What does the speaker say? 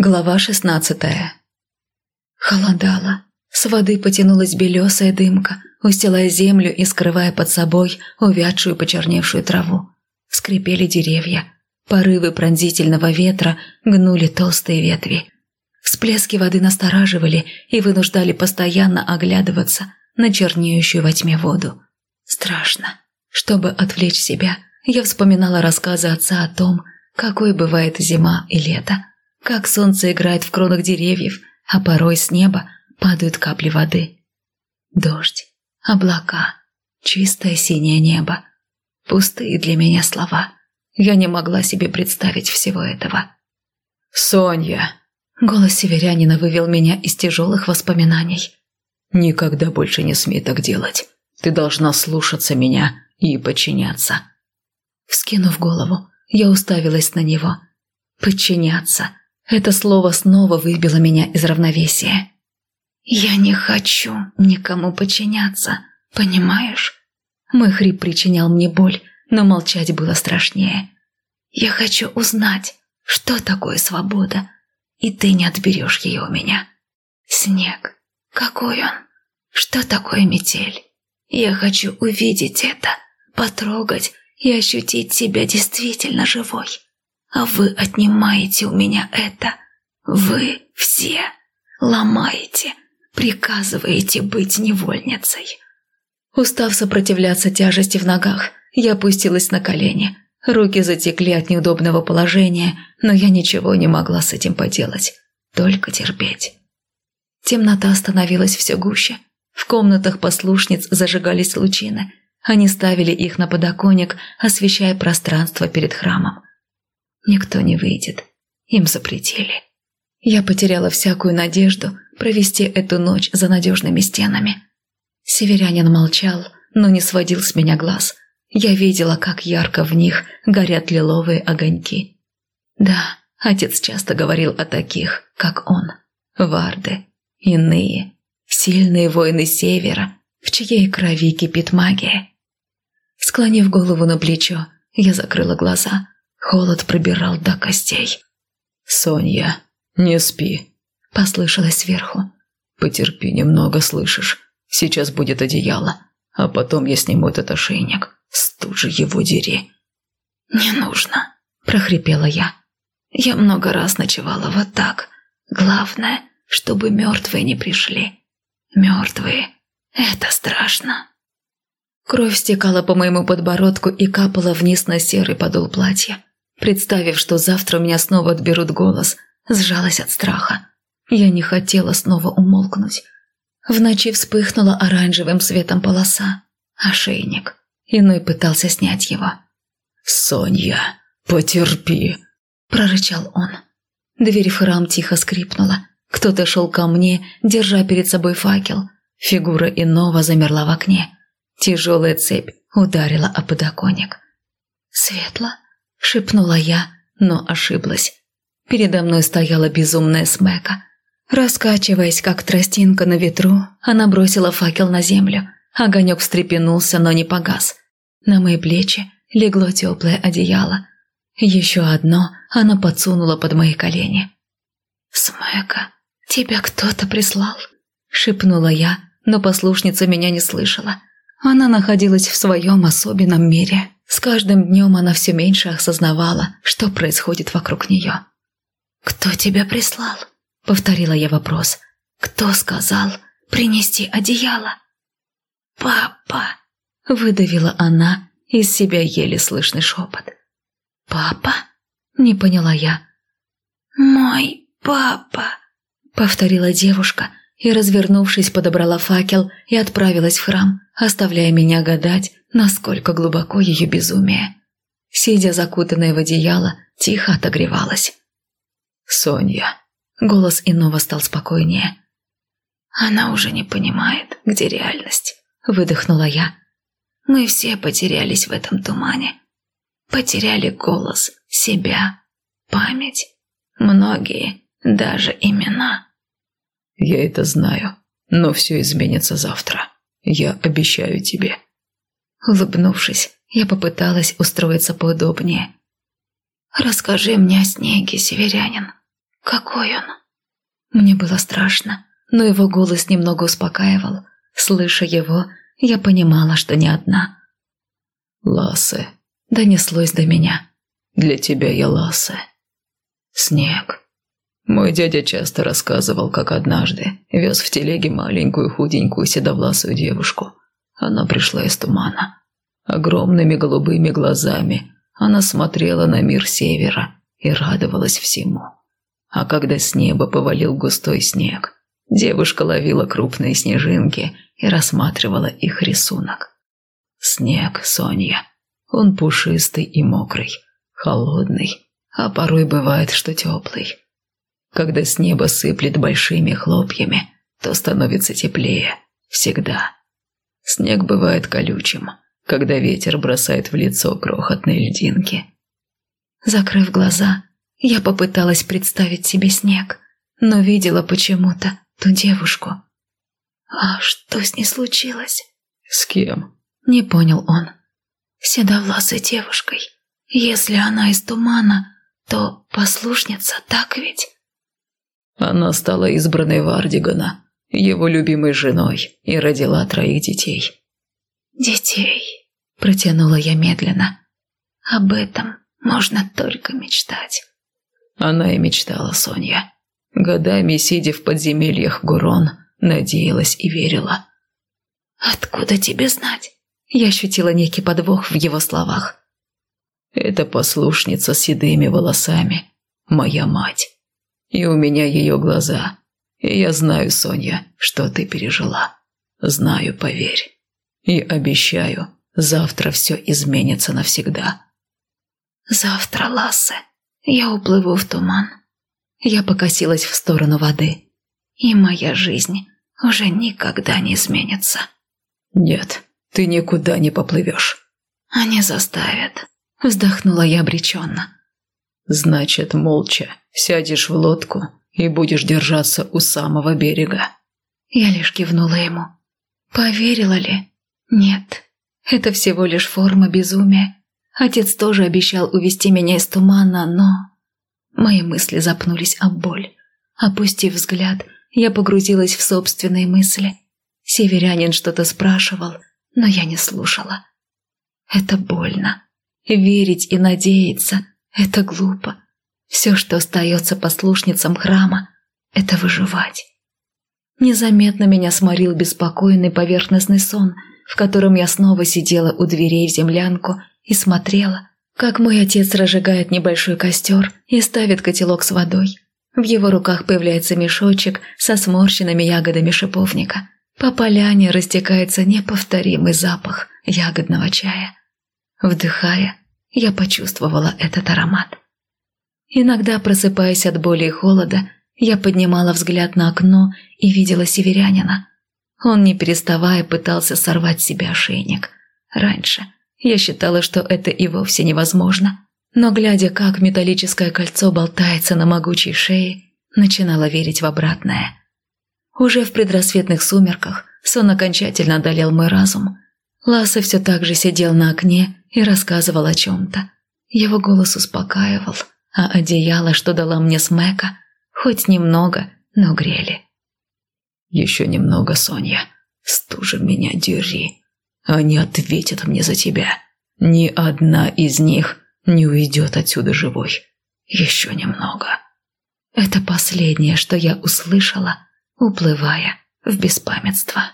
Глава шестнадцатая. Холодало. С воды потянулась белесая дымка, устилая землю и скрывая под собой увядшую почерневшую траву. Скрипели деревья. Порывы пронзительного ветра гнули толстые ветви. Всплески воды настораживали и вынуждали постоянно оглядываться на чернеющую во тьме воду. Страшно. Чтобы отвлечь себя, я вспоминала рассказы отца о том, какой бывает зима и лето – как солнце играет в кронах деревьев, а порой с неба падают капли воды. Дождь, облака, чистое синее небо. Пустые для меня слова. Я не могла себе представить всего этого. «Соня!» Голос северянина вывел меня из тяжелых воспоминаний. «Никогда больше не смей так делать. Ты должна слушаться меня и подчиняться». Вскинув голову, я уставилась на него. «Подчиняться. Это слово снова выбило меня из равновесия. «Я не хочу никому подчиняться, понимаешь?» Мой хрип причинял мне боль, но молчать было страшнее. «Я хочу узнать, что такое свобода, и ты не отберешь ее у меня. Снег, какой он? Что такое метель? Я хочу увидеть это, потрогать и ощутить себя действительно живой. А вы отнимаете у меня это. Вы все ломаете, приказываете быть невольницей. Устав сопротивляться тяжести в ногах, я опустилась на колени. Руки затекли от неудобного положения, но я ничего не могла с этим поделать. Только терпеть. Темнота становилась все гуще. В комнатах послушниц зажигались лучины. Они ставили их на подоконник, освещая пространство перед храмом. Никто не выйдет. Им запретили. Я потеряла всякую надежду провести эту ночь за надежными стенами. Северянин молчал, но не сводил с меня глаз. Я видела, как ярко в них горят лиловые огоньки. Да, отец часто говорил о таких, как он. Варды, иные, сильные воины севера, в чьей крови кипит магия. Склонив голову на плечо, я закрыла глаза – Холод пробирал до костей. «Соня, не спи», – послышалось сверху. «Потерпи немного, слышишь? Сейчас будет одеяло, а потом я сниму этот ошейник. Стужи его дери». «Не нужно», – прохрипела я. «Я много раз ночевала вот так. Главное, чтобы мертвые не пришли. Мертвые – это страшно». Кровь стекала по моему подбородку и капала вниз на серый подол платья. Представив, что завтра у меня снова отберут голос, сжалась от страха. Я не хотела снова умолкнуть. В ночи вспыхнула оранжевым светом полоса. Ошейник. Иной пытался снять его. «Соня, потерпи!» – прорычал он. Дверь в храм тихо скрипнула. Кто-то шел ко мне, держа перед собой факел. Фигура иного замерла в окне. Тяжелая цепь ударила о подоконник. «Светло?» – шепнула я, но ошиблась. Передо мной стояла безумная смека. Раскачиваясь, как тростинка на ветру, она бросила факел на землю. Огонек встрепенулся, но не погас. На мои плечи легло теплое одеяло. Еще одно она подсунула под мои колени. «Смека, тебя кто-то прислал?» – шепнула я, но послушница меня не слышала. Она находилась в своем особенном мире. С каждым днем она все меньше осознавала, что происходит вокруг нее. «Кто тебя прислал?» — повторила я вопрос. «Кто сказал принести одеяло?» «Папа!» — выдавила она из себя еле слышный шепот. «Папа?» — не поняла я. «Мой папа!» — повторила девушка и, развернувшись, подобрала факел и отправилась в храм, оставляя меня гадать, насколько глубоко ее безумие. Сидя закутанная в одеяло, тихо отогревалась. «Соня!» Голос иного стал спокойнее. «Она уже не понимает, где реальность», — выдохнула я. «Мы все потерялись в этом тумане. Потеряли голос, себя, память, многие, даже имена». «Я это знаю, но все изменится завтра. Я обещаю тебе». Улыбнувшись, я попыталась устроиться поудобнее. «Расскажи мне о снеге, северянин. какой он?» Мне было страшно, но его голос немного успокаивал. Слыша его, я понимала, что не одна. «Лассе», — донеслось до меня. «Для тебя я Лассе». «Снег». Мой дядя часто рассказывал, как однажды вез в телеге маленькую худенькую седовласую девушку. Она пришла из тумана. Огромными голубыми глазами она смотрела на мир севера и радовалась всему. А когда с неба повалил густой снег, девушка ловила крупные снежинки и рассматривала их рисунок. Снег, Соня. Он пушистый и мокрый, холодный, а порой бывает, что теплый. Когда с неба сыплет большими хлопьями, то становится теплее. Всегда. Снег бывает колючим, когда ветер бросает в лицо крохотные льдинки. Закрыв глаза, я попыталась представить себе снег, но видела почему-то ту девушку. А что с ней случилось? С кем? Не понял он. Седовласой девушкой. Если она из тумана, то послушница, так ведь? Она стала избранной Вардигана, его любимой женой, и родила троих детей. «Детей», – протянула я медленно. «Об этом можно только мечтать». Она и мечтала, Соня. Годами, сидя в подземельях Гурон, надеялась и верила. «Откуда тебе знать?» Я ощутила некий подвох в его словах. «Это послушница с седыми волосами, моя мать. И у меня ее глаза. И я знаю, Соня, что ты пережила. Знаю, поверь. И обещаю, завтра все изменится навсегда». «Завтра, Лассе, я уплыву в туман. Я покосилась в сторону воды. И моя жизнь уже никогда не изменится. Нет, ты никуда не поплывешь. Они заставят. Вздохнула я обреченно. Значит, молча сядешь в лодку и будешь держаться у самого берега. Я лишь кивнула ему. Поверила ли? Нет. Это всего лишь форма безумия. Отец тоже обещал увести меня из тумана, но... Мои мысли запнулись об боль. Опустив взгляд, я погрузилась в собственные мысли. Северянин что-то спрашивал, но я не слушала. Это больно. Верить и надеяться – это глупо. Все, что остается послушницам храма – это выживать. Незаметно меня сморил беспокойный поверхностный сон, в котором я снова сидела у дверей в землянку и смотрела, как мой отец разжигает небольшой костер и ставит котелок с водой. В его руках появляется мешочек со сморщенными ягодами шиповника. По поляне растекается неповторимый запах ягодного чая. Вдыхая, я почувствовала этот аромат. Иногда, просыпаясь от боли и холода, я поднимала взгляд на окно и видела северянина. Он, не переставая, пытался сорвать себе ошейник. Раньше – я считала, что это и вовсе невозможно. Но глядя, как металлическое кольцо болтается на могучей шее, начинала верить в обратное. Уже в предрассветных сумерках сон окончательно одолел мой разум. Ласса все так же сидел на окне и рассказывал о чем-то. Его голос успокаивал, а одеяло, что дала мне Смека, хоть немного, но грели. «Еще немного, Соня. Стужа меня дери. Они ответят мне за тебя. Ни одна из них не уйдет отсюда живой. Еще немного. Это последнее, что я услышала, уплывая в беспамятство.